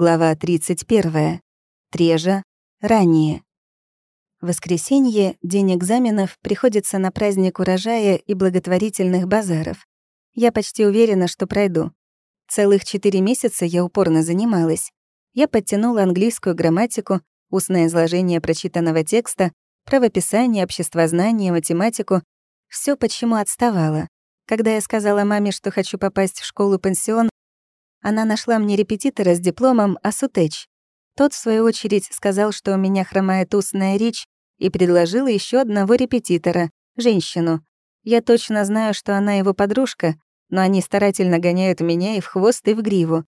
Глава 31. Трежа. Ранее. Воскресенье, день экзаменов, приходится на праздник урожая и благотворительных базаров. Я почти уверена, что пройду. Целых четыре месяца я упорно занималась. Я подтянула английскую грамматику, устное изложение прочитанного текста, правописание, обществознание, математику. Все почему отставала. Когда я сказала маме, что хочу попасть в школу-пансион, она нашла мне репетитора с дипломом Асутэч. Тот, в свою очередь, сказал, что у меня хромает устная речь, и предложил еще одного репетитора, женщину. Я точно знаю, что она его подружка, но они старательно гоняют меня и в хвост, и в гриву.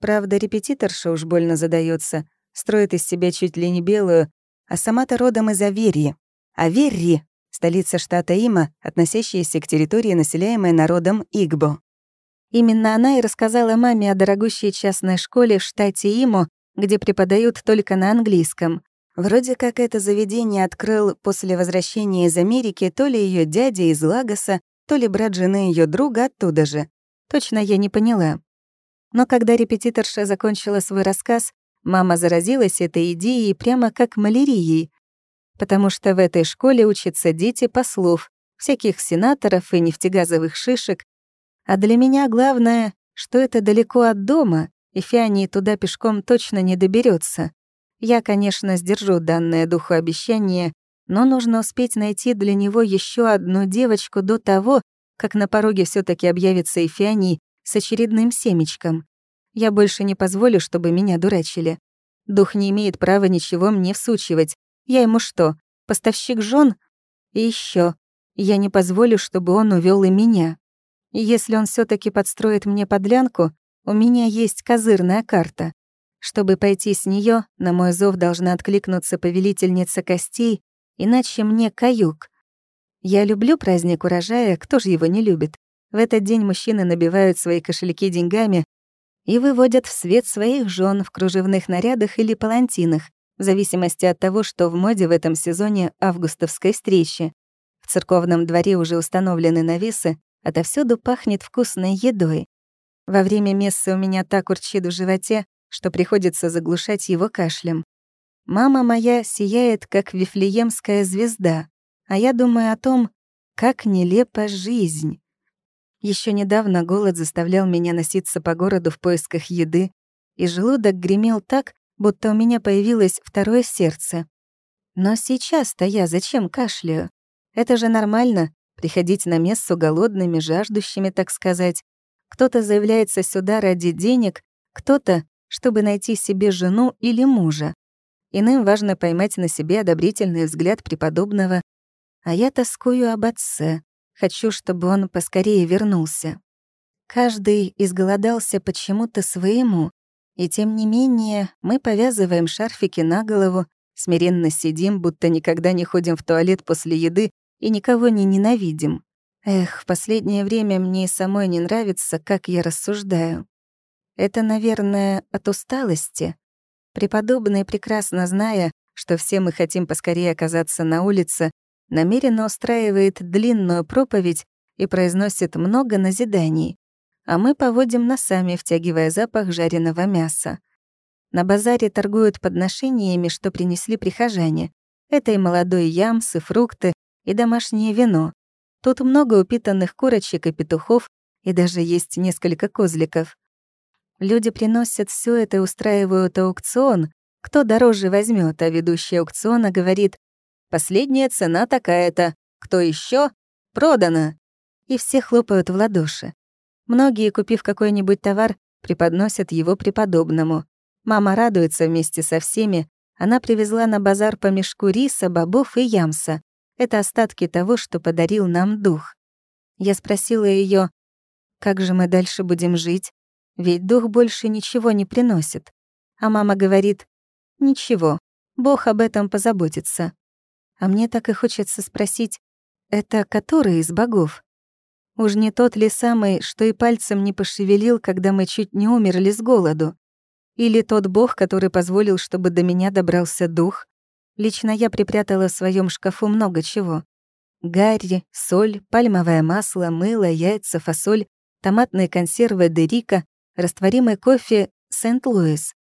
Правда, репетиторша уж больно задается, строит из себя чуть ли не белую, а сама-то родом из Оверри. Оверри — столица штата Имо, относящаяся к территории, населяемой народом Игбо. Именно она и рассказала маме о дорогущей частной школе в штате Имо, где преподают только на английском. Вроде как это заведение открыл после возвращения из Америки то ли ее дядя из Лагоса, то ли брат жены ее друга оттуда же. Точно я не поняла. Но когда репетиторша закончила свой рассказ, мама заразилась этой идеей прямо как малярией, потому что в этой школе учатся дети послов, всяких сенаторов и нефтегазовых шишек, а для меня главное, что это далеко от дома, и Фиани туда пешком точно не доберется. Я, конечно, сдержу данное духу обещание, но нужно успеть найти для него еще одну девочку до того, как на пороге все таки объявится Эфианий с очередным семечком. Я больше не позволю, чтобы меня дурачили. Дух не имеет права ничего мне всучивать. Я ему что, поставщик жен? И еще, я не позволю, чтобы он увел и меня. Если он все таки подстроит мне подлянку, у меня есть козырная карта. Чтобы пойти с нее, на мой зов должна откликнуться повелительница костей, иначе мне каюк. Я люблю праздник урожая, кто же его не любит? В этот день мужчины набивают свои кошельки деньгами и выводят в свет своих жен в кружевных нарядах или палантинах, в зависимости от того, что в моде в этом сезоне августовской встречи. В церковном дворе уже установлены навесы, Отовсюду пахнет вкусной едой. Во время мессы у меня так урчит в животе, что приходится заглушать его кашлем. Мама моя сияет, как вифлеемская звезда, а я думаю о том, как нелепа жизнь. Еще недавно голод заставлял меня носиться по городу в поисках еды, и желудок гремел так, будто у меня появилось второе сердце. Но сейчас-то я зачем кашляю? Это же нормально приходить на мессу голодными, жаждущими, так сказать. Кто-то заявляется сюда ради денег, кто-то, чтобы найти себе жену или мужа. Иным важно поймать на себе одобрительный взгляд преподобного. А я тоскую об отце. Хочу, чтобы он поскорее вернулся. Каждый изголодался почему-то своему, и тем не менее мы повязываем шарфики на голову, смиренно сидим, будто никогда не ходим в туалет после еды и никого не ненавидим. Эх, в последнее время мне самой не нравится, как я рассуждаю. Это, наверное, от усталости. Преподобный, прекрасно зная, что все мы хотим поскорее оказаться на улице, намеренно устраивает длинную проповедь и произносит много назиданий, а мы поводим носами, втягивая запах жареного мяса. На базаре торгуют подношениями, что принесли прихожане. Это и молодой ямс, и фрукты, и домашнее вино. Тут много упитанных курочек и петухов, и даже есть несколько козликов. Люди приносят все это и устраивают аукцион. Кто дороже возьмет, а ведущий аукциона говорит «Последняя цена такая-то. Кто еще? Продано!» И все хлопают в ладоши. Многие, купив какой-нибудь товар, преподносят его преподобному. Мама радуется вместе со всеми. Она привезла на базар по мешку риса, бобов и ямса. Это остатки того, что подарил нам дух. Я спросила ее, как же мы дальше будем жить, ведь дух больше ничего не приносит. А мама говорит, ничего, Бог об этом позаботится. А мне так и хочется спросить, это который из богов? Уж не тот ли самый, что и пальцем не пошевелил, когда мы чуть не умерли с голоду? Или тот бог, который позволил, чтобы до меня добрался дух? Лично я припрятала в своем шкафу много чего. Гарри, соль, пальмовое масло, мыло, яйца, фасоль, томатные консервы Дерика, растворимый кофе Сент-Луис.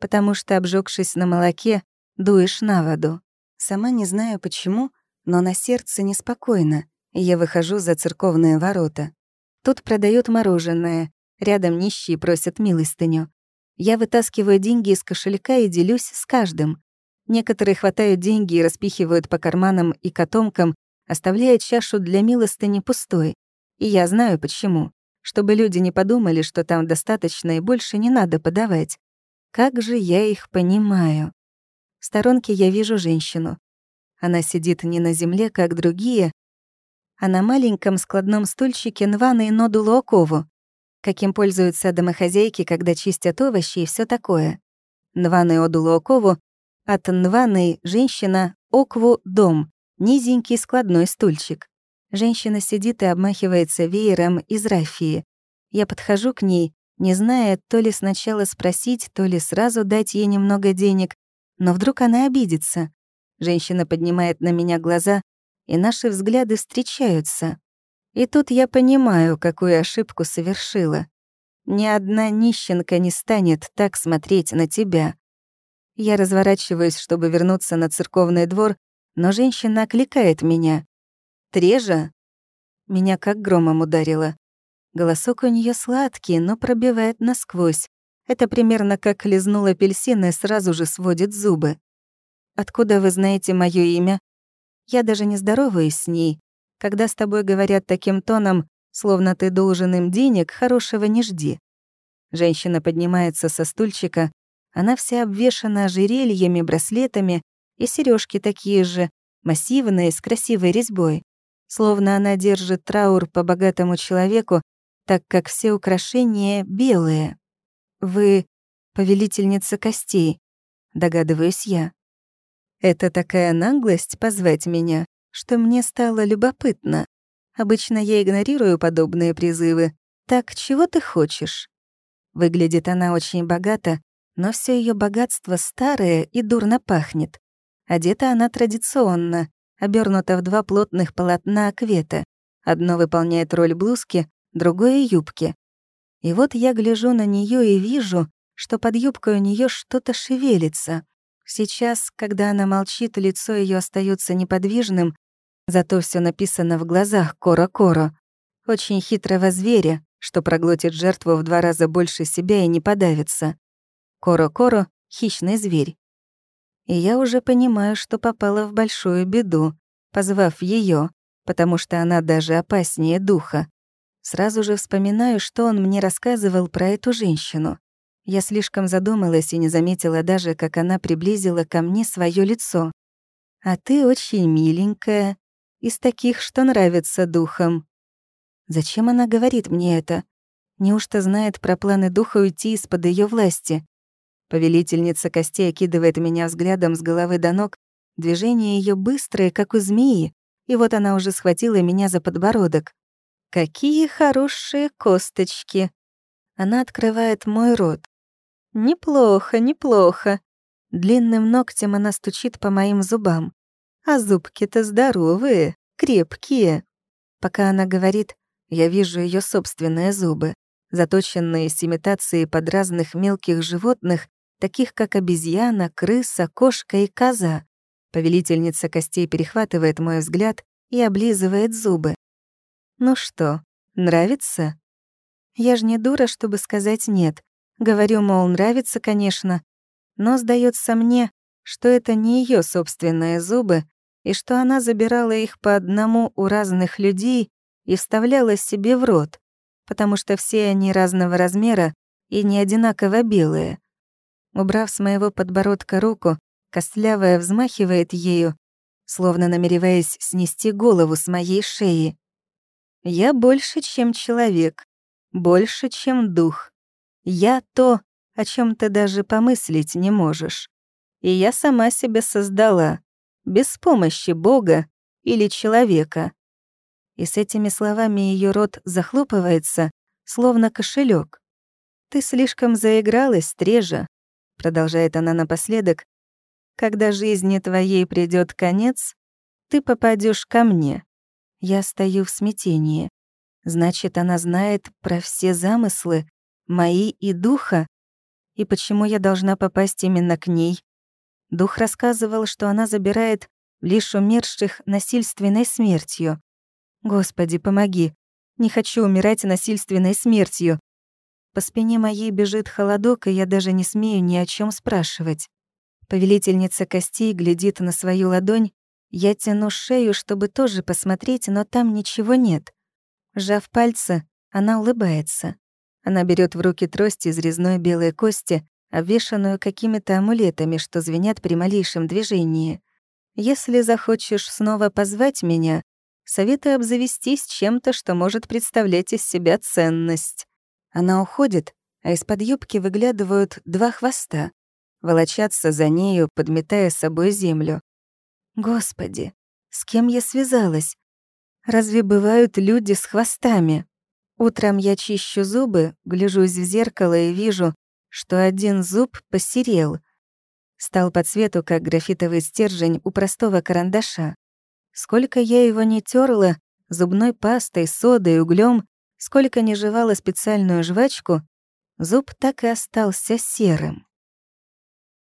потому что, обжегшись на молоке, дуешь на воду. Сама не знаю почему, но на сердце неспокойно, и я выхожу за церковные ворота. Тут продают мороженое, рядом нищие просят милостыню. Я вытаскиваю деньги из кошелька и делюсь с каждым. Некоторые хватают деньги и распихивают по карманам и котомкам, оставляя чашу для милостыни пустой. И я знаю почему. Чтобы люди не подумали, что там достаточно и больше не надо подавать. Как же я их понимаю. В сторонке я вижу женщину. Она сидит не на земле, как другие, а на маленьком складном стульчике Нваны и Нодулу Окову, каким пользуются домохозяйки, когда чистят овощи и все такое. Нваны Одулу Окову от Нваны женщина, Окву — дом, низенький складной стульчик. Женщина сидит и обмахивается веером из рафии. Я подхожу к ней, не зная, то ли сначала спросить, то ли сразу дать ей немного денег, но вдруг она обидится. Женщина поднимает на меня глаза, и наши взгляды встречаются. И тут я понимаю, какую ошибку совершила. Ни одна нищенка не станет так смотреть на тебя. Я разворачиваюсь, чтобы вернуться на церковный двор, но женщина окликает меня. «Трежа?» Меня как громом ударило. Голосок у нее сладкий, но пробивает насквозь. Это примерно как лизнул апельсин и сразу же сводит зубы. «Откуда вы знаете мое имя?» Я даже не здороваюсь с ней. Когда с тобой говорят таким тоном, словно ты должен им денег, хорошего не жди. Женщина поднимается со стульчика, она вся обвешана ожерельями, браслетами, и сережки такие же, массивные, с красивой резьбой. Словно она держит траур по богатому человеку, так как все украшения белые. Вы повелительница костей, догадываюсь я. Это такая наглость позвать меня, что мне стало любопытно. Обычно я игнорирую подобные призывы. Так чего ты хочешь? Выглядит она очень богато, но все ее богатство старое и дурно пахнет. Одета она традиционно, обернута в два плотных полотна аквета. Одно выполняет роль блузки, другое — юбки. И вот я гляжу на нее и вижу, что под юбкой у нее что-то шевелится. Сейчас, когда она молчит, лицо ее остается неподвижным, зато все написано в глазах Кора-Коро. Очень хитрого зверя, что проглотит жертву в два раза больше себя и не подавится. Коро-коро — хищный зверь. И я уже понимаю, что попала в большую беду, позвав ее, потому что она даже опаснее духа. Сразу же вспоминаю, что он мне рассказывал про эту женщину. Я слишком задумалась и не заметила даже, как она приблизила ко мне свое лицо. «А ты очень миленькая, из таких, что нравится духом». Зачем она говорит мне это? Неужто знает про планы духа уйти из-под ее власти? Повелительница костей окидывает меня взглядом с головы до ног. Движения ее быстрые, как у змеи, и вот она уже схватила меня за подбородок. «Какие хорошие косточки!» Она открывает мой рот. «Неплохо, неплохо!» Длинным ногтем она стучит по моим зубам. «А зубки-то здоровые, крепкие!» Пока она говорит, я вижу ее собственные зубы, заточенные с имитацией под разных мелких животных таких как обезьяна, крыса, кошка и коза. Повелительница костей перехватывает мой взгляд и облизывает зубы. «Ну что, нравится?» Я ж не дура, чтобы сказать «нет». Говорю, мол, нравится, конечно, но сдается мне, что это не ее собственные зубы, и что она забирала их по одному у разных людей и вставляла себе в рот, потому что все они разного размера и не одинаково белые. Убрав с моего подбородка руку, костлявая взмахивает ею, словно намереваясь снести голову с моей шеи. Я больше, чем человек, больше, чем дух. Я то, о чем ты даже помыслить не можешь. И я сама себя создала, без помощи Бога или человека. И с этими словами ее рот захлопывается, словно кошелек. Ты слишком заигралась, Стрежа продолжает она напоследок, когда жизни твоей придет конец, ты попадешь ко мне. Я стою в смятении. Значит, она знает про все замыслы, мои и духа. И почему я должна попасть именно к ней? Дух рассказывал, что она забирает лишь умерших насильственной смертью. Господи, помоги. Не хочу умирать насильственной смертью. По спине моей бежит холодок, и я даже не смею ни о чем спрашивать. Повелительница костей глядит на свою ладонь. Я тяну шею, чтобы тоже посмотреть, но там ничего нет. Сжав пальцы, она улыбается. Она берет в руки трость из резной белой кости, обвешанную какими-то амулетами, что звенят при малейшем движении. Если захочешь снова позвать меня, советую обзавестись чем-то, что может представлять из себя ценность. Она уходит, а из-под юбки выглядывают два хвоста, волочатся за нею, подметая с собой землю. Господи, с кем я связалась? Разве бывают люди с хвостами? Утром я чищу зубы, гляжусь в зеркало и вижу, что один зуб посерел. Стал по цвету, как графитовый стержень у простого карандаша. Сколько я его не терла, зубной пастой, содой, углем, сколько не жевала специальную жвачку, зуб так и остался серым.